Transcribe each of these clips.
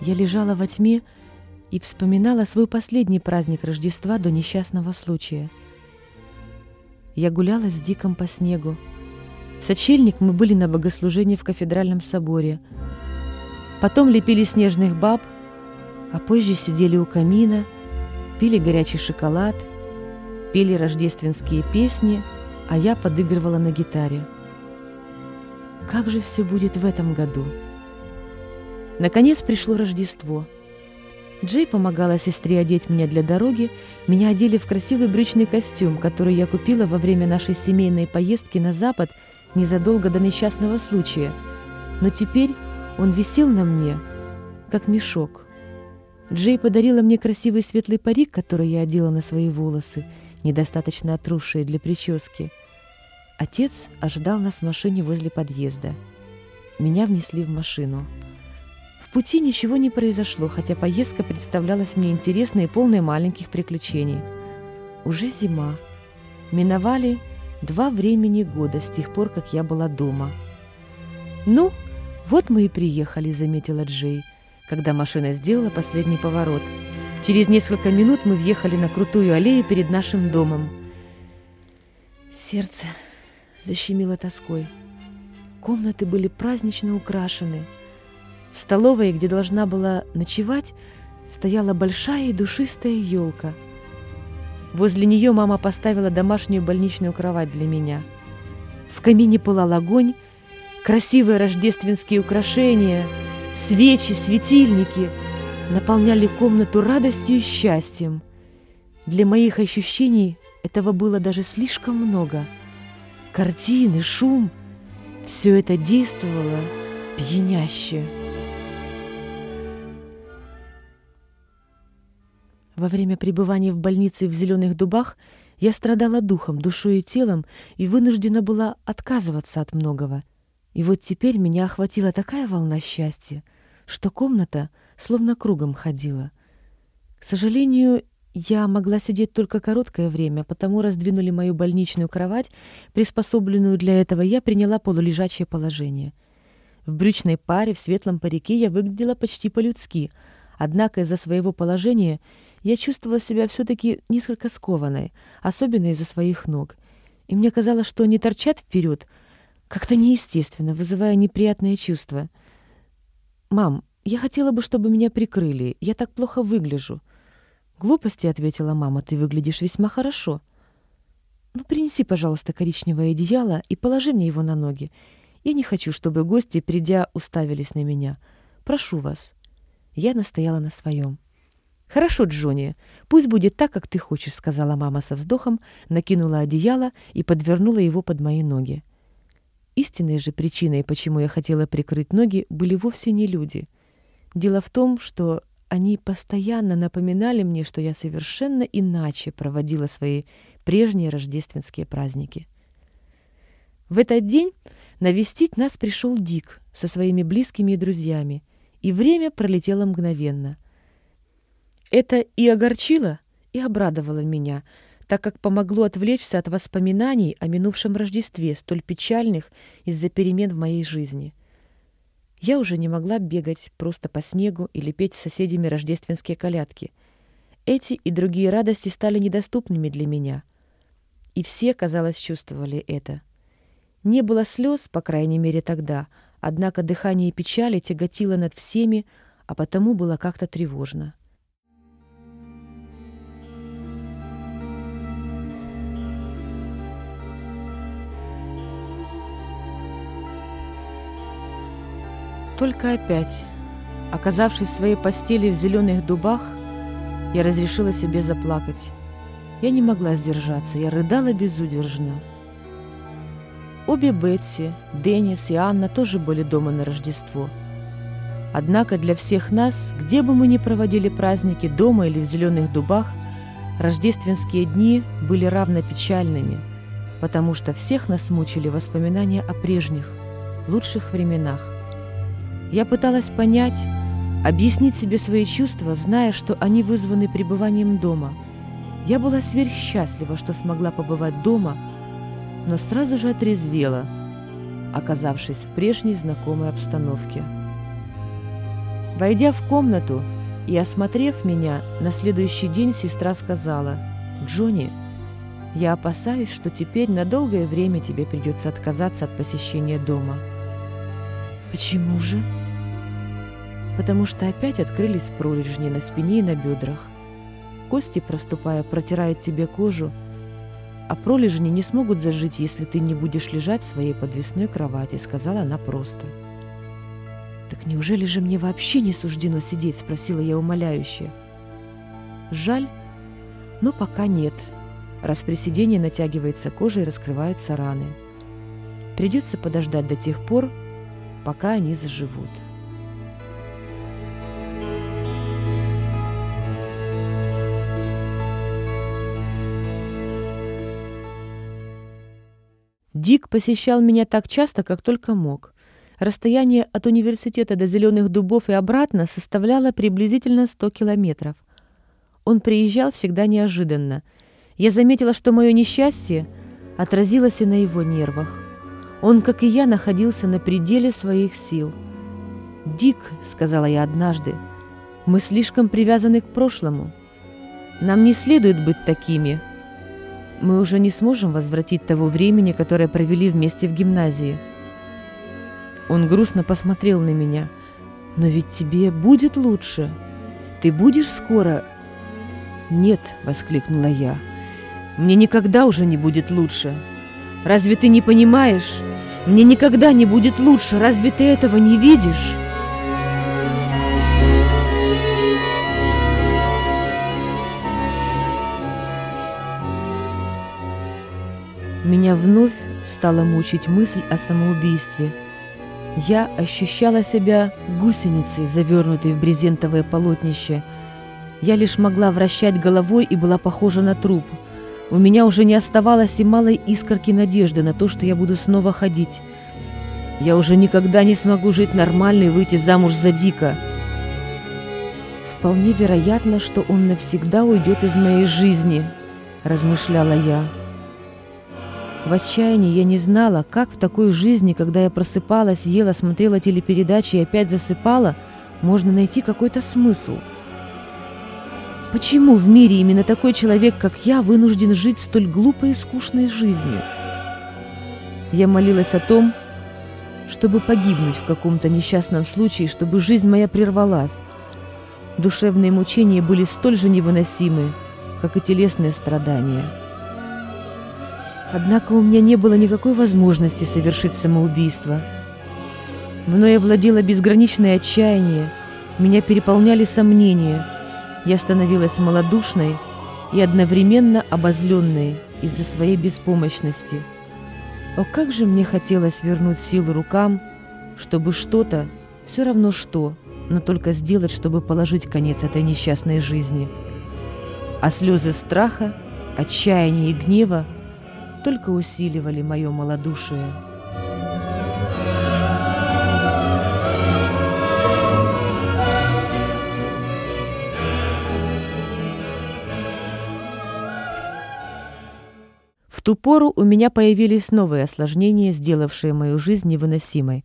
Я лежала во тьме и вспоминала свой последний праздник Рождества до несчастного случая. Я гуляла с Диком по снегу. В сочельник мы были на богослужении в кафедральном соборе. Потом лепили снежных баб, а позже сидели у камина, пили горячий шоколад, пели рождественские песни, а я подыгрывала на гитаре. Как же все будет в этом году? Наконец пришло Рождество. Джей помогала сестре одеть меня для дороги. Меня одели в красивый брючный костюм, который я купила во время нашей семейной поездки на Запад незадолго до несчастного случая. Но теперь он висел на мне, как мешок. Джей подарила мне красивый светлый парик, который я одела на свои волосы, недостаточно отросшие для прически – Отец ожидал нас в машине возле подъезда. Меня внесли в машину. Пути ничего не произошло, хотя поездка представлялась мне интересной и полной маленьких приключений. Уже зима. Миновали два времени года с тех пор, как я была дома. «Ну, вот мы и приехали», — заметила Джей, когда машина сделала последний поворот. Через несколько минут мы въехали на крутую аллею перед нашим домом. Сердце защемило тоской. Комнаты были празднично украшены. В столовой, где должна была ночевать, стояла большая и душистая елка. Возле нее мама поставила домашнюю больничную кровать для меня. В камине пылал огонь, красивые рождественские украшения, свечи, светильники наполняли комнату радостью и счастьем. Для моих ощущений этого было даже слишком много – картины, шум — все это действовало пьяняще. Во время пребывания в больнице в Зеленых Дубах я страдала духом, душой и телом и вынуждена была отказываться от многого. И вот теперь меня охватила такая волна счастья, что комната словно кругом ходила. К сожалению, я могла сидеть только короткое время, потому раздвинули мою больничную кровать, приспособленную для этого, я приняла полулежачее положение. В брючной паре, в светлом парике я выглядела почти по-людски, однако из-за своего положения я чувствовала себя все-таки несколько скованной, особенно из-за своих ног. И мне казалось, что они торчат вперед, как-то неестественно, вызывая неприятные чувства. «Мам, я хотела бы, чтобы меня прикрыли, я так плохо выгляжу». «Глупости», — ответила мама, — «ты выглядишь весьма хорошо». «Ну, принеси, пожалуйста, коричневое одеяло и положи мне его на ноги. Я не хочу, чтобы гости, придя, уставились на меня. Прошу вас». Я настояла на своем. «Хорошо, Джонни, пусть будет так, как ты хочешь», — сказала мама со вздохом, накинула одеяло и подвернула его под мои ноги. Истинной же причиной, почему я хотела прикрыть ноги, были вовсе не люди. Дело в том, что они постоянно напоминали мне, что я совершенно иначе проводила свои прежние рождественские праздники. В этот день навестить нас пришел Дик со своими близкими и друзьями, и время пролетело мгновенно. Это и огорчило, и обрадовало меня, так как помогло отвлечься от воспоминаний о минувшем Рождестве, столь печальных из-за перемен в моей жизни — я уже не могла бегать просто по снегу или петь с соседями рождественские колядки. Эти и другие радости стали недоступными для меня. И все, казалось, чувствовали это. Не было слез, по крайней мере, тогда, однако дыхание печали тяготило над всеми, а потому было как-то тревожно. Только опять, оказавшись в своей постели в зеленых дубах, я разрешила себе заплакать. Я не могла сдержаться, я рыдала безудержно. Обе Бетси, Деннис и Анна тоже были дома на Рождество. Однако для всех нас, где бы мы ни проводили праздники, дома или в зеленых дубах, рождественские дни были равно печальными, потому что всех нас мучили воспоминания о прежних, лучших временах. Я пыталась понять, объяснить себе свои чувства, зная, что они вызваны пребыванием дома. Я была сверхсчастлива, что смогла побывать дома, но сразу же отрезвела, оказавшись в прежней знакомой обстановке. Войдя в комнату и осмотрев меня, на следующий день сестра сказала, «Джонни, я опасаюсь, что теперь на долгое время тебе придется отказаться от посещения дома». «Почему же?» «Потому что опять открылись пролежни на спине и на бедрах. Кости, проступая, протирают тебе кожу, а пролежни не смогут зажить, если ты не будешь лежать в своей подвесной кровати», — сказала она просто. «Так неужели же мне вообще не суждено сидеть?» — спросила я умоляюще. «Жаль, но пока нет. Раз при сидении натягивается кожа и раскрываются раны. Придется подождать до тех пор, пока они заживут». Дик посещал меня так часто, как только мог. Расстояние от университета до Зеленых Дубов и обратно составляло приблизительно 100 километров. Он приезжал всегда неожиданно. Я заметила, что мое несчастье отразилось и на его нервах. Он, как и я, находился на пределе своих сил. «Дик», — сказала я однажды, — «мы слишком привязаны к прошлому. Нам не следует быть такими. Мы уже не сможем возвратить того времени, которое провели вместе в гимназии». Он грустно посмотрел на меня. «Но ведь тебе будет лучше. Ты будешь скоро...» «Нет», — воскликнула я, — «мне никогда уже не будет лучше. Разве ты не понимаешь? Мне никогда не будет лучше. Разве ты этого не видишь?» Меня вновь стала мучить мысль о самоубийстве — я ощущала себя гусеницей, завернутой в брезентовое полотнище. Я лишь могла вращать головой и была похожа на труп. У меня уже не оставалось и малой искорки надежды на то, что я буду снова ходить. Я уже никогда не смогу жить нормально и выйти замуж за Дика. Вполне вероятно, что он навсегда уйдет из моей жизни, размышляла я. В отчаянии я не знала, как в такой жизни, когда я просыпалась, ела, смотрела телепередачи и опять засыпала, можно найти какой-то смысл. Почему в мире именно такой человек, как я, вынужден жить столь глупой и скучной жизнью? Я молилась о том, чтобы погибнуть в каком-то несчастном случае, чтобы жизнь моя прервалась. Душевные мучения были столь же невыносимы, как и телесные страдания. Однако у меня не было никакой возможности совершить самоубийство. Мною владело безграничное отчаяние, меня переполняли сомнения. Я становилась малодушной и одновременно обозленной из-за своей беспомощности. О, как же мне хотелось вернуть силу рукам, чтобы что-то, все равно что, но только сделать, чтобы положить конец этой несчастной жизни. А слезы страха, отчаяния и гнева только усиливали мое малодушие. В ту пору у меня появились новые осложнения, сделавшие мою жизнь невыносимой.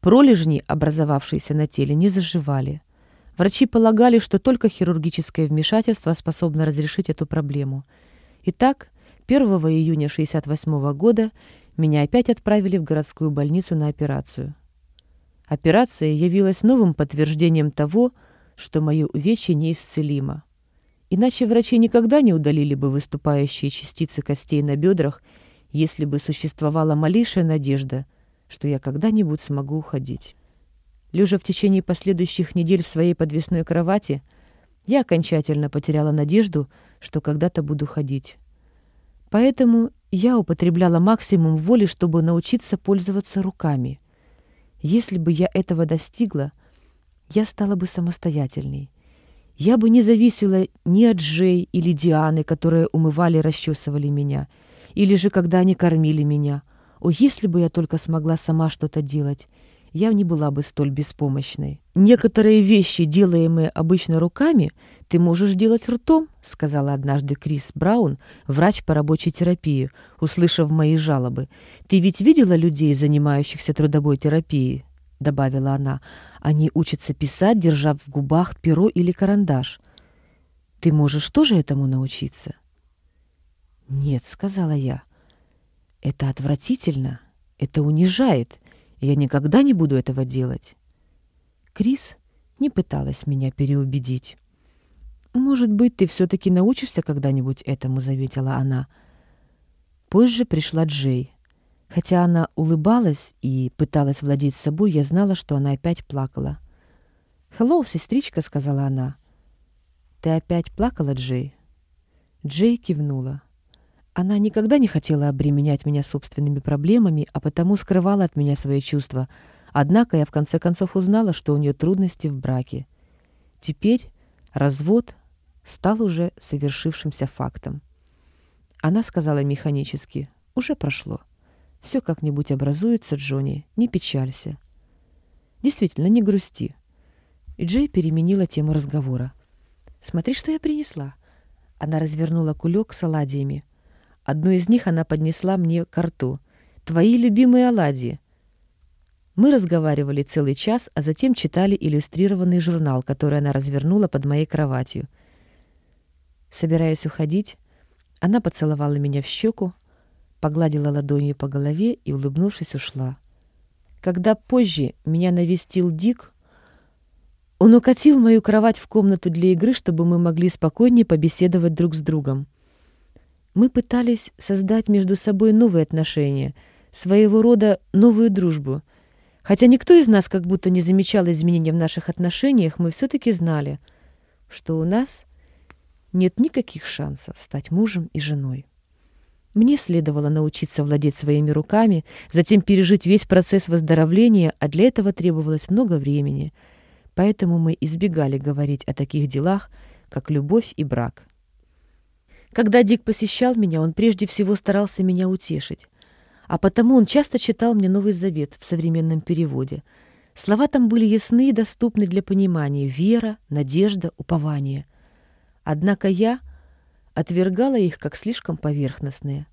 Пролежни, образовавшиеся на теле, не заживали. Врачи полагали, что только хирургическое вмешательство способно разрешить эту проблему. Итак, 1 июня 1968 года меня опять отправили в городскую больницу на операцию. Операция явилась новым подтверждением того, что мое увечье неисцелимо. Иначе врачи никогда не удалили бы выступающие частицы костей на бедрах, если бы существовала малейшая надежда, что я когда-нибудь смогу уходить. Лежа в течение последующих недель в своей подвесной кровати, я окончательно потеряла надежду, что когда-то буду ходить. Поэтому я употребляла максимум воли, чтобы научиться пользоваться руками. Если бы я этого достигла, я стала бы самостоятельной. Я бы не зависела ни от Джей или Дианы, которые умывали и расчесывали меня, или же когда они кормили меня. О, если бы я только смогла сама что-то делать, я не была бы столь беспомощной. Некоторые вещи, делаемые обычно руками, ты можешь делать ртом, сказала однажды Крис Браун, врач по рабочей терапии, услышав мои жалобы. Ты ведь видела людей, занимающихся трудовой терапией? — добавила она. «Они учатся писать, держа в губах перо или карандаш. Ты можешь тоже этому научиться?» «Нет», — сказала я. «Это отвратительно, это унижает, я никогда не буду этого делать». Крис не пыталась меня переубедить. «Может быть, ты все-таки научишься когда-нибудь этому», — заветила она. Позже пришла Джей. Хотя она улыбалась и пыталась владеть собой, я знала, что она опять плакала. «Хеллоу, сестричка», — сказала она. «Ты опять плакала, Джей?» Джей кивнула. Она никогда не хотела обременять меня собственными проблемами, а потому скрывала от меня свои чувства. Однако я в конце концов узнала, что у нее трудности в браке. Теперь развод стал уже совершившимся фактом. Она сказала механически, «Уже прошло. Все как-нибудь образуется, Джонни, не печалься». «Действительно, не грусти». И Джей переменила тему разговора. «Смотри, что я принесла». Она развернула кулек с оладьями. Одну из них она поднесла мне к рту. «Твои любимые оладьи». Мы разговаривали целый час, а затем читали иллюстрированный журнал, который она развернула под моей кроватью. Собираясь уходить, она поцеловала меня в щеку, погладила ладонью по голове и, улыбнувшись, ушла. Когда позже меня навестил Дик, он укатил мою кровать в комнату для игры, чтобы мы могли спокойнее побеседовать друг с другом. Мы пытались создать между собой новые отношения, своего рода новую дружбу. Хотя никто из нас как будто не замечал изменения в наших отношениях, мы все-таки знали, что у нас нет никаких шансов стать мужем и женой. Мне следовало научиться владеть своими руками, затем пережить весь процесс выздоровления, а для этого требовалось много времени. Поэтому мы избегали говорить о таких делах, как любовь и брак. Когда Дик посещал меня, он прежде всего старался меня утешить. А потому он часто читал мне Новый Завет в современном переводе. Слова там были ясны и доступны для понимания — вера, надежда, упование — Однако я отвергала их как слишком поверхностные.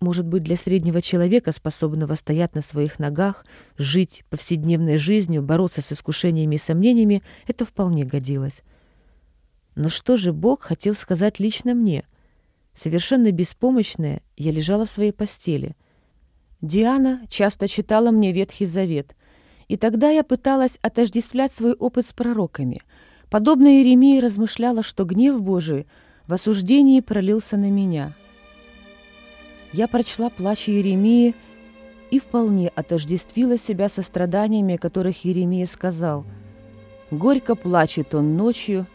Может быть, для среднего человека, способного стоять на своих ногах, жить повседневной жизнью, бороться с искушениями и сомнениями, это вполне годилось. Но что же Бог хотел сказать лично мне? Совершенно беспомощная, я лежала в своей постели. Диана часто читала мне Ветхий Завет, и тогда я пыталась отождествлять свой опыт с пророками — Подобно Иеремии размышляла, что гнев Божий в осуждении пролился на меня. Я прочла плач Иеремии и вполне отождествила себя со страданиями, о которых Иеремия сказал. «Горько плачет он ночью,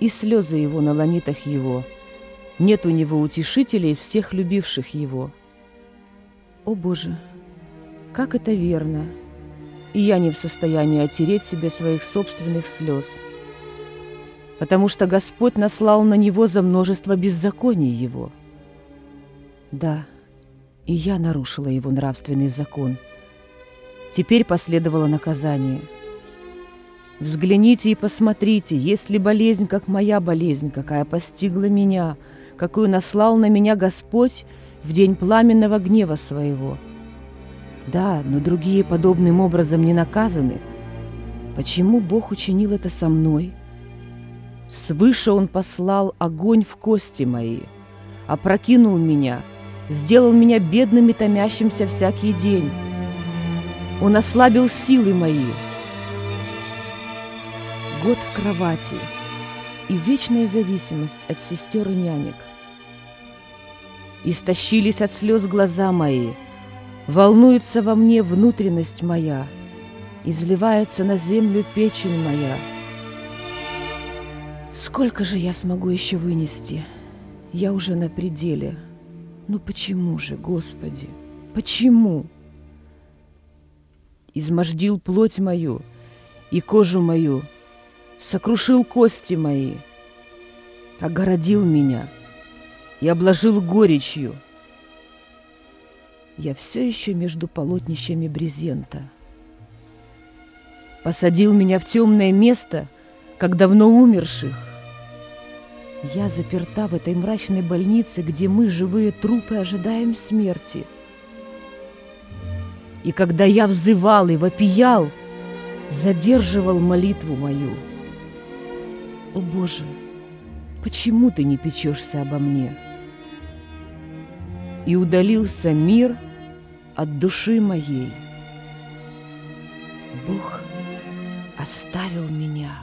и слезы его на ланитах его. Нет у него утешителей всех любивших его». О Боже, как это верно! И я не в состоянии отереть себе своих собственных слез – потому что Господь наслал на него за множество беззаконий его. Да, и я нарушила его нравственный закон. Теперь последовало наказание. Взгляните и посмотрите, есть ли болезнь, как моя болезнь, какая постигла меня, какую наслал на меня Господь в день пламенного гнева своего. Да, но другие подобным образом не наказаны. Почему Бог учинил это со мной – Свыше он послал огонь в кости мои, опрокинул меня, сделал меня бедным и томящимся всякий день. Он ослабил силы мои. Год в кровати и вечная зависимость от сестер и нянек. Истощились от слез глаза мои, волнуется во мне внутренность моя, изливается на землю печень моя — Сколько же я смогу еще вынести? Я уже на пределе. Ну почему же, Господи? Почему? Измождил плоть мою и кожу мою, сокрушил кости мои, огородил меня и обложил горечью. Я все еще между полотнищами брезента. Посадил меня в темное место, как давно умерших, я заперта в этой мрачной больнице, где мы, живые трупы, ожидаем смерти. и когда я взывал и вопиял, задерживал молитву мою. О Боже, почему ты не печешься обо мне? И удалился мир от души моей. Бог оставил меня.